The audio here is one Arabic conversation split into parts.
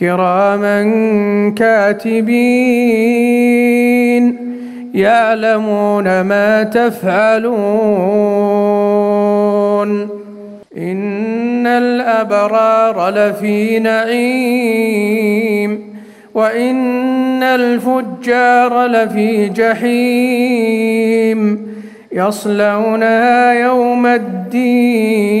كراما كاتبين يعلمون ما تفعلون إن الأبرار لفي نعيم وإن الفجار لفي جحيم يصلونها يوم الدين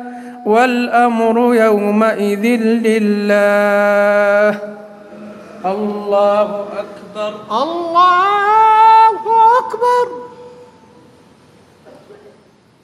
والأمر يومئذ لله. الله أكبر. الله أكبر.